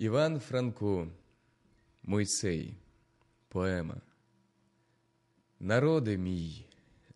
Іван Франко, Мойсей, поема. Народи мій,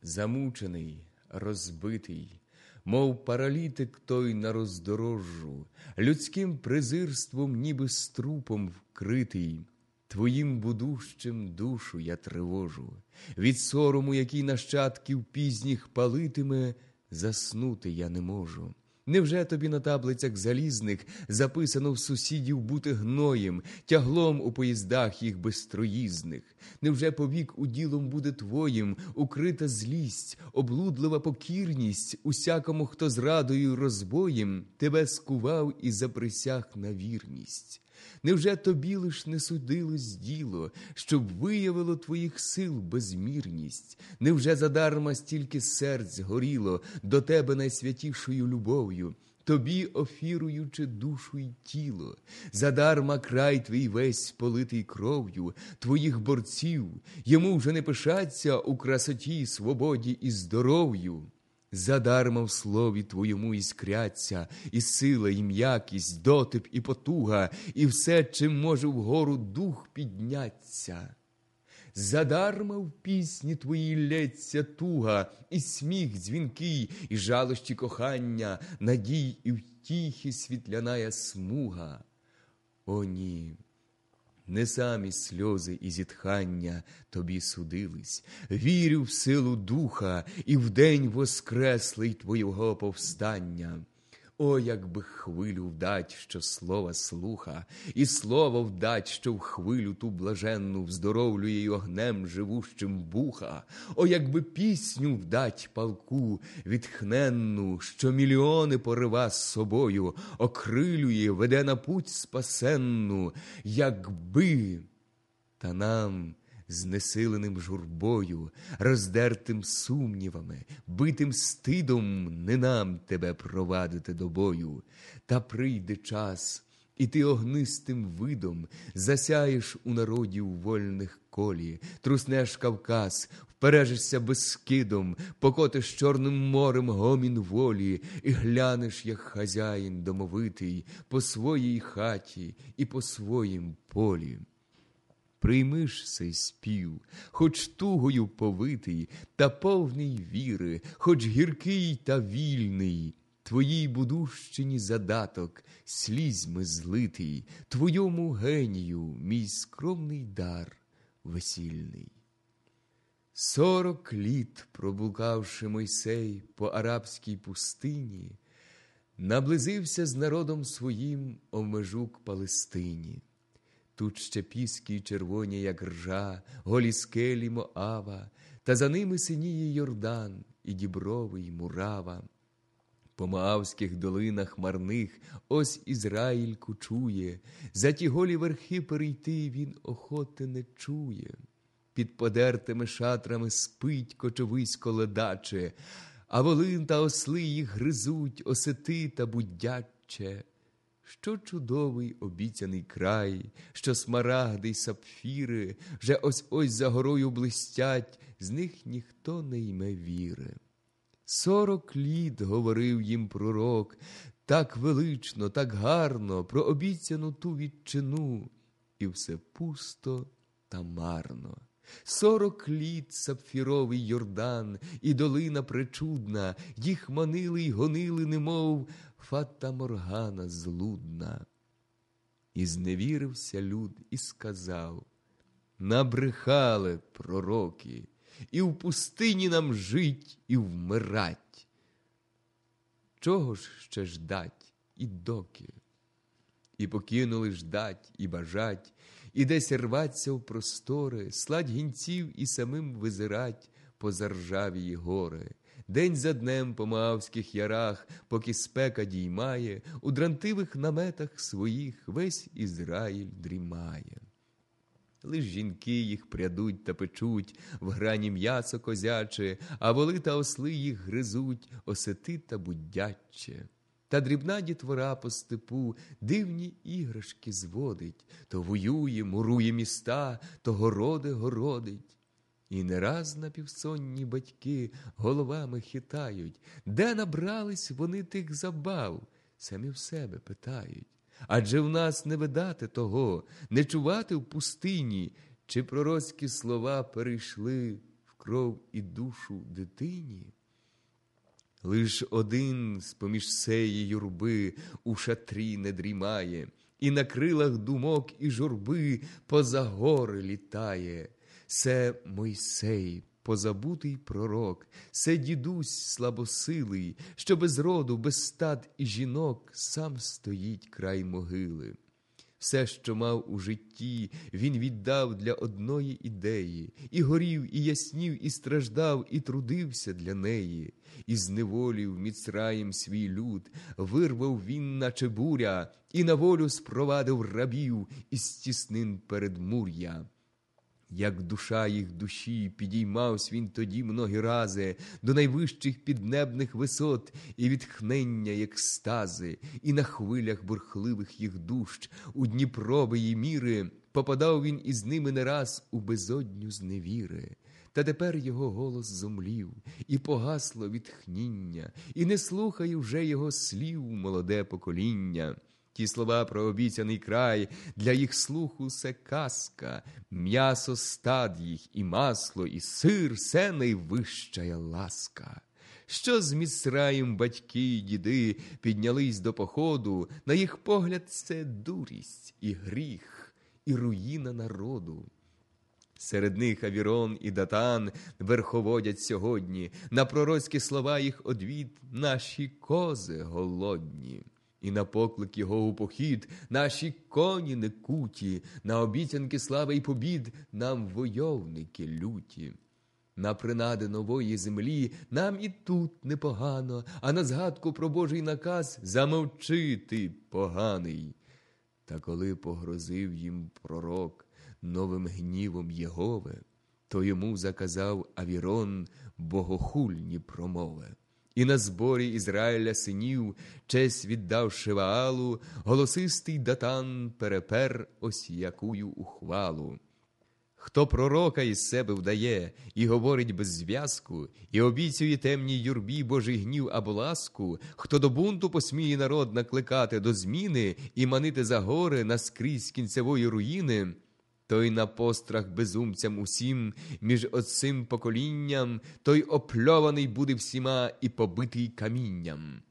замучений, розбитий, мов паралітик той на роздорожжу, людським презирством, ніби струпом вкритий, твоїм будущим душу я тривожу, від сорому, який нащадків пізніх палитиме, заснути я не можу. Невже тобі на таблицях залізних записано в сусідів бути гноєм, тяглом у поїздах їх безстроїзних? Невже повік уділом буде твоїм укрита злість, облудлива покірність усякому, хто зрадою розбоєм тебе скував і заприсяг на вірність? Невже тобі лиш не судилось діло, щоб виявило твоїх сил безмірність? Невже задарма стільки серць горіло до тебе найсвятішою любов'ю, тобі офіруючи душу й тіло, задарма край твій весь политий кров'ю, твоїх борців, йому вже не пишаться у красоті, свободі і здоров'ю? Задарма в слові твоєму іскряться, і сила, і м'якість, дотип, і потуга, і все, чим може вгору дух підняться. Задарма в пісні твоїй лється туга, і сміх дзвінкий, і жалощі кохання, надій і втіхи світляная смуга. О, ні! Не самі сльози і зітхання тобі судились, вірю в силу духа і в день воскреслий твого повстання. О, якби хвилю вдать, що слова слуха, і слово вдать, що в хвилю ту блаженну вздоровлює й огнем живущим буха, о, якби пісню вдать палку відхненну, що мільйони порива з собою, окрилює, веде на путь спасенну, якби та нам знесиленим журбою, роздертим сумнівами, битим стидом не нам тебе провадити до бою, та прийде час, і ти огнистим видом засяєш у народів вольних колі, труснеш Кавказ, впережешся безскидом, покотиш Чорним морем гомін волі, і глянеш, як хазяїн домовитий, по своїй хаті і по своїм полі приймиш сей спів, хоч тугою повитий та повний віри, хоч гіркий та вільний, твоїй будущині задаток, слізьми злитий, твоєму генію, мій скромний дар весільний. Сорок літ, проблукавши Мойсей по арабській пустині, наблизився з народом своїм о к Палестині. Тут ще піски червоні, як ржа, голі скелі Моава, та за ними синіє Йордан, і дібровий мурава. По Моавських долинах марних ось Ізраїль кучує, за ті голі верхи перейти він охоти не чує. Під подертими шатрами спить кочовисько ледаче, а волин та осли їх гризуть, осети та будяче. Що чудовий обіцяний край, що смарагди й сапфіри вже ось ось за горою блистять, з них ніхто не йме віри. Сорок літ говорив їм пророк, так велично, так гарно про обіцяну ту відчину, і все пусто та марно. Сорок літ сапфіровий Йордан, і долина причудна, їх манили й гонили, немов фата моргана злудна. І зневірився люд і сказав Набрехали пророки, і в пустині нам жить, і вмирать. Чого ж ще ждать і доки? І покинули ждать і бажать, і десь рваться в простори, сладь гінців і самим визирать по заржавії гори. День за днем по Маавських ярах, поки спека діймає, у дрантивих наметах своїх весь Ізраїль дрімає. Лиш жінки їх прядуть та печуть, в грані м'ясо козяче, а воли та осли їх гризуть, осети та будяче. Та дрібна дітвора по степу дивні іграшки зводить, то воює, мурує міста, то городи городить. І не раз напівсонні батьки головами хитають, де набрались вони тих забав, самі в себе питають. Адже в нас не видати того, не чувати в пустині, чи пророцькі слова перейшли в кров і душу дитині. Лиш один з поміж сеї юрби у шатрі не дрімає, і на крилах думок і журби поза гори літає. Це Мойсей, позабутий пророк, це дідусь слабосилий, що без роду, без стад і жінок сам стоїть край могили. Все, що мав у житті, він віддав для одної ідеї, і горів, і яснів, і страждав, і трудився для неї, і зневолів міцраєм свій люд, вирвав він, наче буря, і на волю спровадив рабів із тіснин передмур'я. Як душа їх душі, підіймався він тоді многі рази до найвищих піднебних висот і відхнення, як стази, і на хвилях бурхливих їх дущ, у Дніпрової міри, попадав він із ними не раз у безодню зневіри. Та тепер його голос зомлів, і погасло відхніння, і не слухає вже його слів молоде покоління. Ті слова про обіцяний край, для їх слуху це казка, м'ясо стад їх, і масло, і сир це найвищая ласка. Що з Міцраєм батьки й діди піднялись до походу, на їх погляд, це дурість і гріх, і руїна народу. Серед них Авірон і Датан верховодять сьогодні, на пророцькі слова їх одвід наші кози голодні. І на поклик його у похід наші коні не куті, на обіцянки слави й побід нам войовники люті. На принади нової землі нам і тут непогано, а на згадку про Божий наказ замовчити поганий. Та коли погрозив їм пророк новим гнівом Єгове, то йому заказав Авірон богохульні промови. І на зборі Ізраїля синів, честь віддавши Ваалу, голосистий датан перепер ось якую ухвалу. Хто пророка із себе вдає і говорить без зв'язку, і обіцює темній юрбі Божий гнів або ласку, хто до бунту посміє народ накликати до зміни і манити за гори наскрізь кінцевої руїни, той на пострах безумцям усім, між оцим поколінням, той опльований буде всіма і побитий камінням.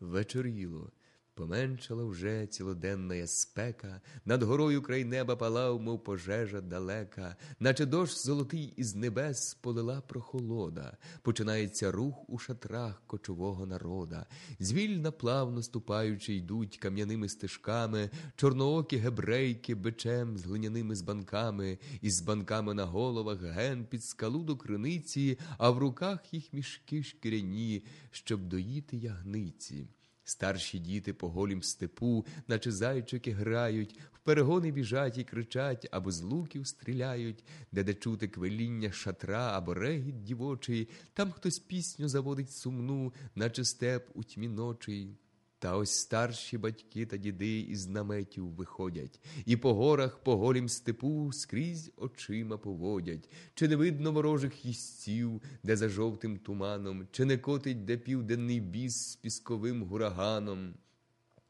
Вечоріло, поменшала вже цілоденна спека, над горою край неба палав, мов пожежа далека, наче дощ золотий із небес полила прохолода, починається рух у шатрах кочового народа, звільна плавно ступаючи, йдуть кам'яними стежками, чорноокі гебрейки бичем з глиняними збанками, із збанками на головах ген під скалу до криниці, а в руках їх мішки шкіряні, щоб доїти ягниці. Старші діти по голім степу, наче зайчики грають, в перегони біжать і кричать, або з луків стріляють, де де чути квеління шатра або регіт дівочий, там хтось пісню заводить сумну, наче степ у тьмі ночий. Та ось старші батьки та діди із наметів виходять, і по горах, по голім степу скрізь очима поводять, чи не видно ворожих їстів, де за жовтим туманом, чи не котить де південний біс з пісковим гураганом.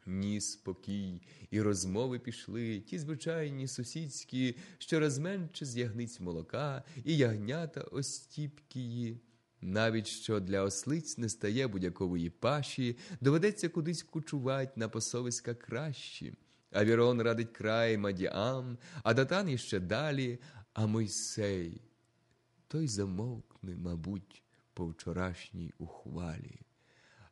Ні, спокій, і розмови пішли, ті звичайні сусідські, що розменше з ягниць молока, і ягнята остіпкії. Навіть що для ослиць не стає будь-якової паші, доведеться кудись кучувать на посовиська кращі. Авірон радить край Мадіам, а Датан іще далі, а Мойсей той замовкне, мабуть, по вчорашній ухвалі.